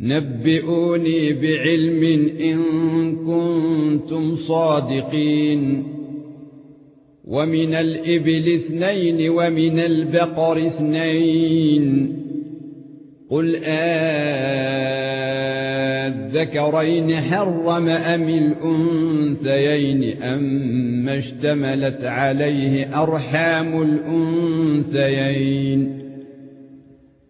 نبئوني بعلم إن كنتم صادقين. ومن الإبل اثنين ومن البقر اثنين. قل أذكرين حرم أم الأنثيين؟ أم اشتملت عليه أرحام الأنثيين.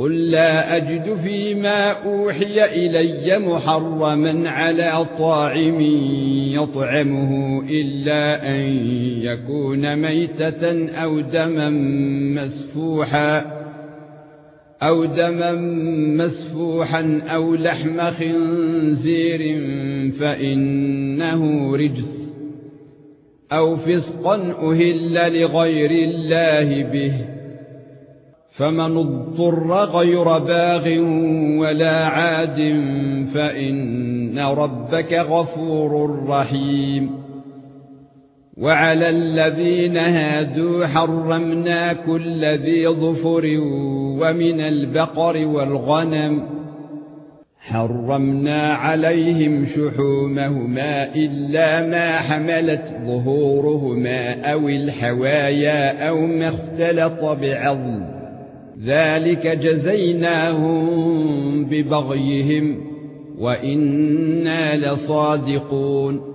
قُل لَّا أَجِدُ فِيمَا أُوحِيَ إِلَيَّ مُحَرَّمًا عَلَى طَاعِمٍ يَطْعَمُهُ إِلَّا أَن يَكُونَ مَيْتَةً أَوْ دَمًا مَّسْفُوحًا أَوْ دَمًا مَّسْفُوحًا أَوْ لَحْمَ خِنزِيرٍ فَإِنَّهُ رِجْسٌ أَوْ فِسْقًا أُهِلَّ لِغَيْرِ اللَّهِ بِهِ فمن اضطر غير باغ ولا عاد فإن ربك غفور رحيم. وعلى الذين هادوا حرمنا كل ذي ظفر ومن البقر والغنم. حرمنا عليهم شحومهما إلا ما حملت ظهورهما أو الحوايا أو ما اختلط بعظم. ذلك جزيناهم ببغيهم وإنا لصادقون